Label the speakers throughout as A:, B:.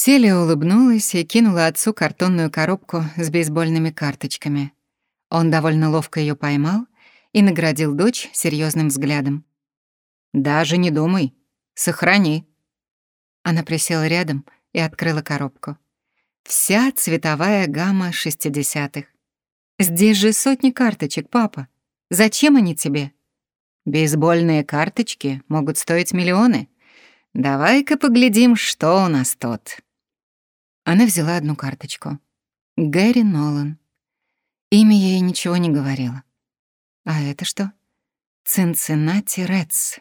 A: Селия улыбнулась и кинула отцу картонную коробку с бейсбольными карточками. Он довольно ловко ее поймал и наградил дочь серьезным взглядом. «Даже не думай. Сохрани». Она присела рядом и открыла коробку. Вся цветовая гамма шестидесятых. «Здесь же сотни карточек, папа. Зачем они тебе?» «Бейсбольные карточки могут стоить миллионы», Давай-ка поглядим, что у нас тут. Она взяла одну карточку. Гэри Нолан. Имя ей ничего не говорило. А это что? Цинциннати Редс.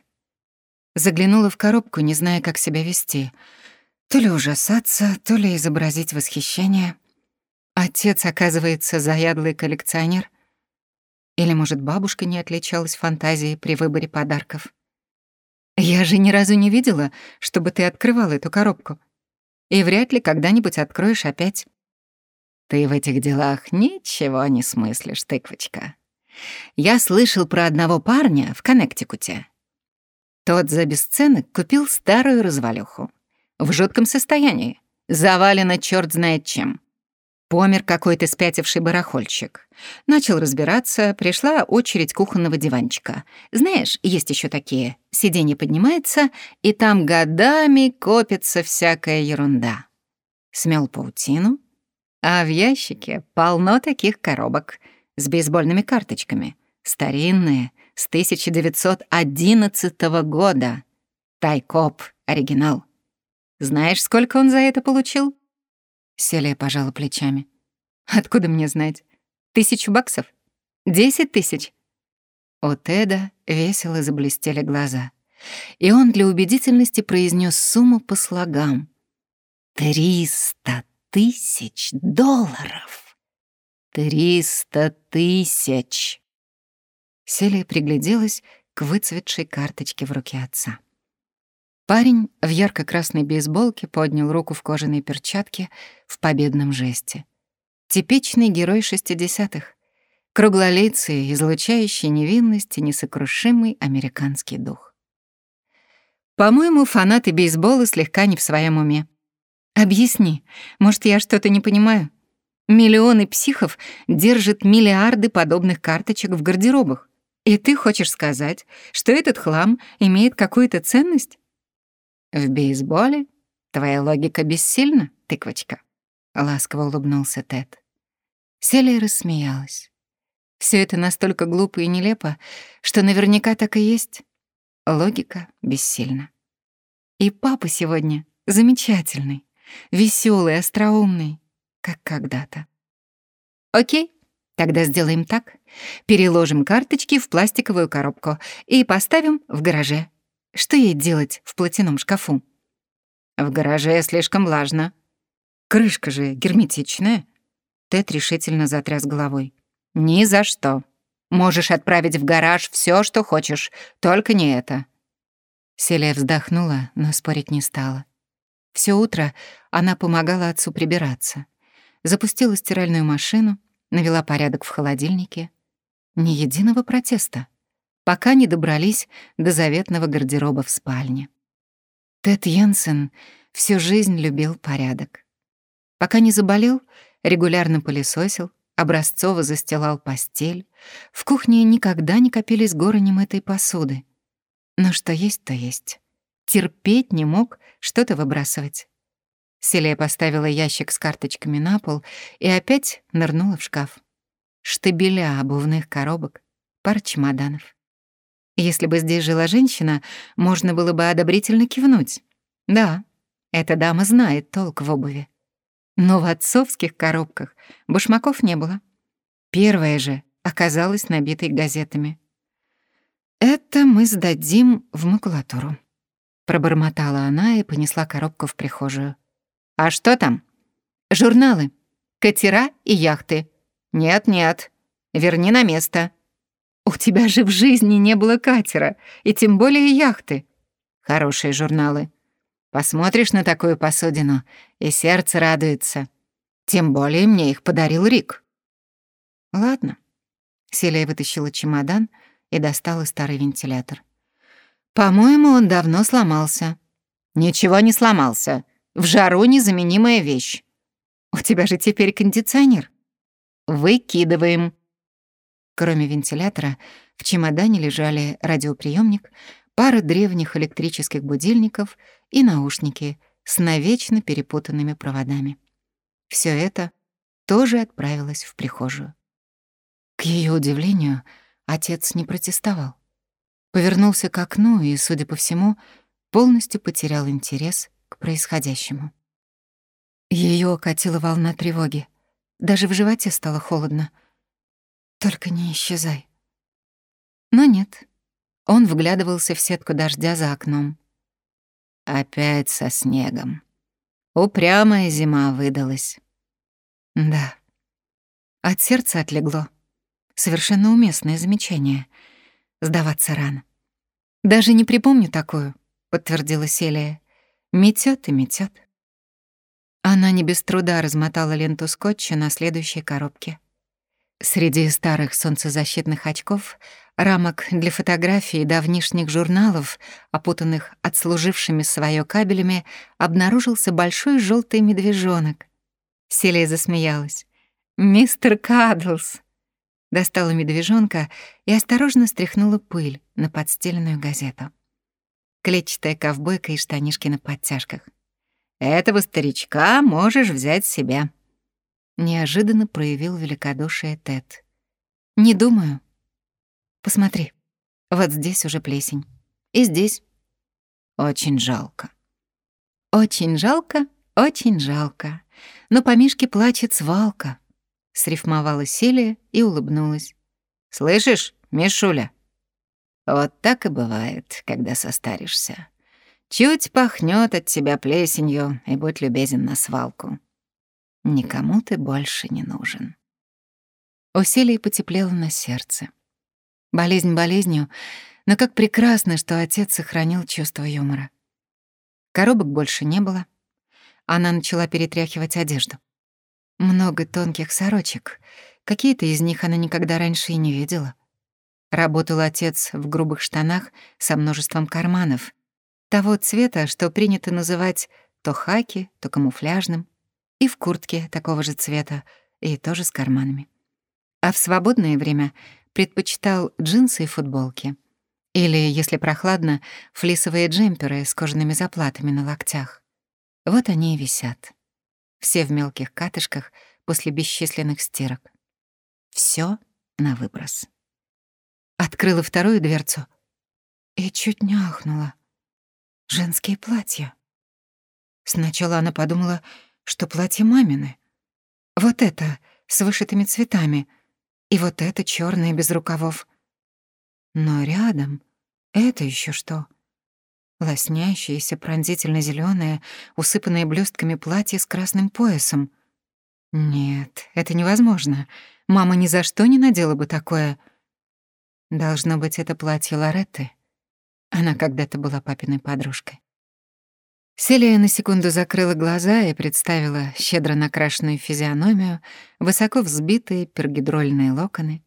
A: Заглянула в коробку, не зная, как себя вести. То ли ужасаться, то ли изобразить восхищение. Отец, оказывается, заядлый коллекционер. Или, может, бабушка не отличалась фантазией при выборе подарков. Я же ни разу не видела, чтобы ты открывал эту коробку. И вряд ли когда-нибудь откроешь опять. Ты в этих делах ничего не смыслишь, тыквочка. Я слышал про одного парня в Коннектикуте. Тот за бесценок купил старую развалюху. В жутком состоянии. Завалено черт знает чем. Помер какой-то спятивший барахольщик. Начал разбираться, пришла очередь кухонного диванчика. Знаешь, есть еще такие. Сиденье поднимается, и там годами копится всякая ерунда. Смел паутину, а в ящике полно таких коробок с бейсбольными карточками. Старинные, с 1911 года. Тайкоп, оригинал. Знаешь, сколько он за это получил? Селия пожала плечами. «Откуда мне знать? Тысячу баксов? Десять тысяч?» У Теда весело заблестели глаза, и он для убедительности произнес сумму по слогам. «Триста тысяч долларов! Триста тысяч!» Селия пригляделась к выцветшей карточке в руке отца. Парень в ярко-красной бейсболке поднял руку в кожаной перчатке в победном жесте. Типичный герой шестидесятых. Круглолицый, излучающий невинность и несокрушимый американский дух. По-моему, фанаты бейсбола слегка не в своем уме. Объясни, может, я что-то не понимаю? Миллионы психов держат миллиарды подобных карточек в гардеробах. И ты хочешь сказать, что этот хлам имеет какую-то ценность? В бейсболе твоя логика бессильна, тыквочка. Ласково улыбнулся Тед. Селия рассмеялась. Все это настолько глупо и нелепо, что наверняка так и есть. Логика бессильна. И папа сегодня замечательный, веселый, остроумный, как когда-то. Окей, тогда сделаем так. Переложим карточки в пластиковую коробку и поставим в гараже. Что ей делать в платяном шкафу? В гараже слишком влажно. Крышка же герметичная. Тед решительно затряс головой. Ни за что. Можешь отправить в гараж все, что хочешь, только не это. Селия вздохнула, но спорить не стала. Все утро она помогала отцу прибираться. Запустила стиральную машину, навела порядок в холодильнике. Ни единого протеста пока не добрались до заветного гардероба в спальне. Тед Йенсен всю жизнь любил порядок. Пока не заболел, регулярно пылесосил, образцово застилал постель. В кухне никогда не копились горы немытой посуды. Но что есть, то есть. Терпеть не мог что-то выбрасывать. Селия поставила ящик с карточками на пол и опять нырнула в шкаф. Штабеля обувных коробок, пара чемоданов. Если бы здесь жила женщина, можно было бы одобрительно кивнуть. Да, эта дама знает толк в обуви. Но в отцовских коробках башмаков не было. Первая же оказалась набитой газетами. «Это мы сдадим в макулатуру», — пробормотала она и понесла коробку в прихожую. «А что там?» «Журналы. Катера и яхты». «Нет-нет, верни на место», у тебя же в жизни не было катера, и тем более яхты. Хорошие журналы. Посмотришь на такую посудину, и сердце радуется. Тем более мне их подарил Рик. Ладно. Селия вытащила чемодан и достала старый вентилятор. По-моему, он давно сломался. Ничего не сломался. В жару незаменимая вещь. У тебя же теперь кондиционер. Выкидываем. Кроме вентилятора, в чемодане лежали радиоприемник, пара древних электрических будильников и наушники с навечно перепутанными проводами. Все это тоже отправилось в прихожую. К ее удивлению, отец не протестовал. Повернулся к окну и, судя по всему, полностью потерял интерес к происходящему. Ее окатила волна тревоги. Даже в животе стало холодно. «Только не исчезай». Но нет. Он вглядывался в сетку дождя за окном. Опять со снегом. Упрямая зима выдалась. Да. От сердца отлегло. Совершенно уместное замечание. Сдаваться рано. «Даже не припомню такую», — подтвердила Селия. Метет и метет. Она не без труда размотала ленту скотча на следующей коробке. Среди старых солнцезащитных очков, рамок для фотографий и давнишних журналов, опутанных отслужившими своё кабелями, обнаружился большой желтый медвежонок. Селия засмеялась. «Мистер Кадлс!» Достала медвежонка и осторожно стряхнула пыль на подстеленную газету. Клетчатая ковбойка и штанишки на подтяжках. «Этого старичка можешь взять себя», Неожиданно проявил великодушие Тед. «Не думаю. Посмотри, вот здесь уже плесень. И здесь. Очень жалко». «Очень жалко, очень жалко. Но по Мишке плачет свалка», — срифмовала Селия и улыбнулась. «Слышишь, Мишуля? Вот так и бывает, когда состаришься. Чуть пахнет от тебя плесенью, и будь любезен на свалку. Никому ты больше не нужен. У Селии потеплело на сердце. Болезнь болезнью, но как прекрасно, что отец сохранил чувство юмора. Коробок больше не было. Она начала перетряхивать одежду. Много тонких сорочек. Какие-то из них она никогда раньше и не видела. Работал отец в грубых штанах со множеством карманов. Того цвета, что принято называть то хаки, то камуфляжным и в куртке такого же цвета, и тоже с карманами. А в свободное время предпочитал джинсы и футболки. Или, если прохладно, флисовые джемперы с кожаными заплатами на локтях. Вот они и висят. Все в мелких катышках после бесчисленных стирок. Все на выброс. Открыла вторую дверцу и чуть не ахнула. Женские платья. Сначала она подумала, что платье мамины. Вот это с вышитыми цветами, и вот это черное без рукавов. Но рядом это еще что? Лоснящееся, пронзительно зеленое усыпанное блестками платье с красным поясом. Нет, это невозможно. Мама ни за что не надела бы такое. Должно быть, это платье Лоретты. Она когда-то была папиной подружкой. Селия на секунду закрыла глаза и представила щедро накрашенную физиономию, высоко взбитые пергидрольные локоны.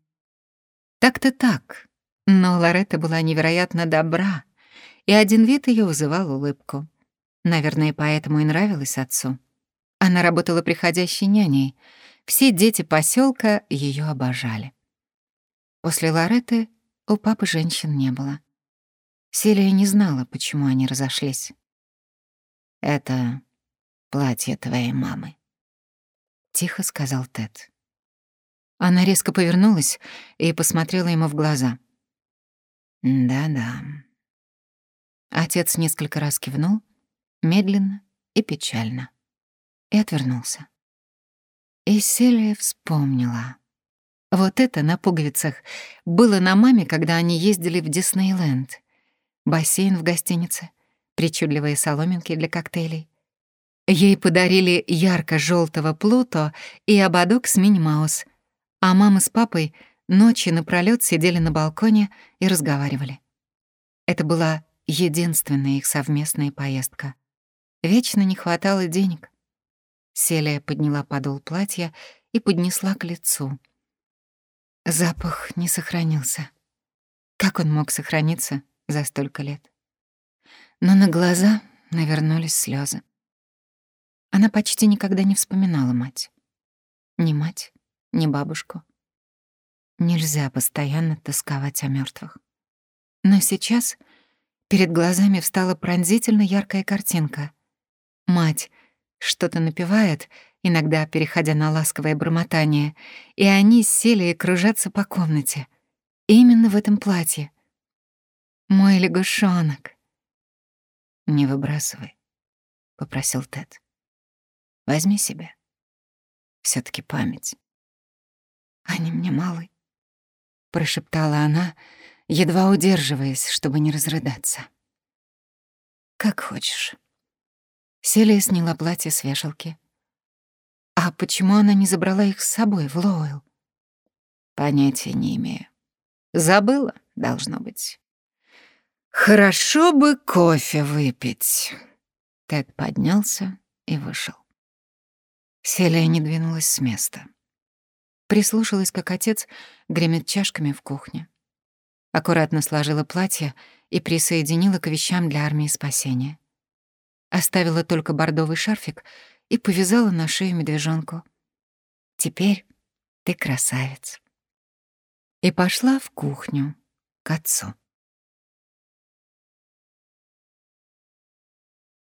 A: Так-то так, но Лоретта была невероятно добра, и один вид ее вызывал улыбку. Наверное, поэтому и нравилась отцу. Она работала приходящей няней. Все дети поселка ее обожали. После Лоретты у папы женщин не было. Селия не знала, почему они разошлись. «Это платье твоей мамы», — тихо сказал Тед. Она резко повернулась и посмотрела ему в глаза. «Да-да». Отец несколько раз кивнул, медленно и печально, и отвернулся. И Селия вспомнила. Вот это на пуговицах было на маме, когда они ездили в Диснейленд. Бассейн в гостинице — причудливые соломинки для коктейлей. Ей подарили ярко желтого Плуто и ободок с Минни-Маус, а мама с папой ночи напролёт сидели на балконе и разговаривали. Это была единственная их совместная поездка. Вечно не хватало денег. Селия подняла подол платья и поднесла к лицу. Запах не сохранился. Как он мог сохраниться за столько лет? Но на глаза навернулись слезы. Она почти никогда не вспоминала мать. Ни мать, ни бабушку. Нельзя постоянно тосковать о мертвых. Но сейчас перед глазами встала пронзительно яркая картинка. Мать что-то напевает, иногда переходя на ласковое бормотание, и они сели и кружатся по комнате. Именно в этом платье. Мой лягушонок. «Не выбрасывай», — попросил Тед. «Возьми себе. все таки память». «Они мне малы», — прошептала она, едва удерживаясь, чтобы не разрыдаться. «Как хочешь». Селия сняла платье с вешалки. «А почему она не забрала их с собой в Лоуэлл?» «Понятия не имею. Забыла, должно быть». «Хорошо бы кофе выпить». Тед поднялся и вышел. Селия не двинулась с места. Прислушалась, как отец гремит чашками в кухне. Аккуратно сложила платье и присоединила к вещам для армии спасения. Оставила только бордовый шарфик и повязала на шею медвежонку. «Теперь ты красавец». И пошла в кухню к отцу.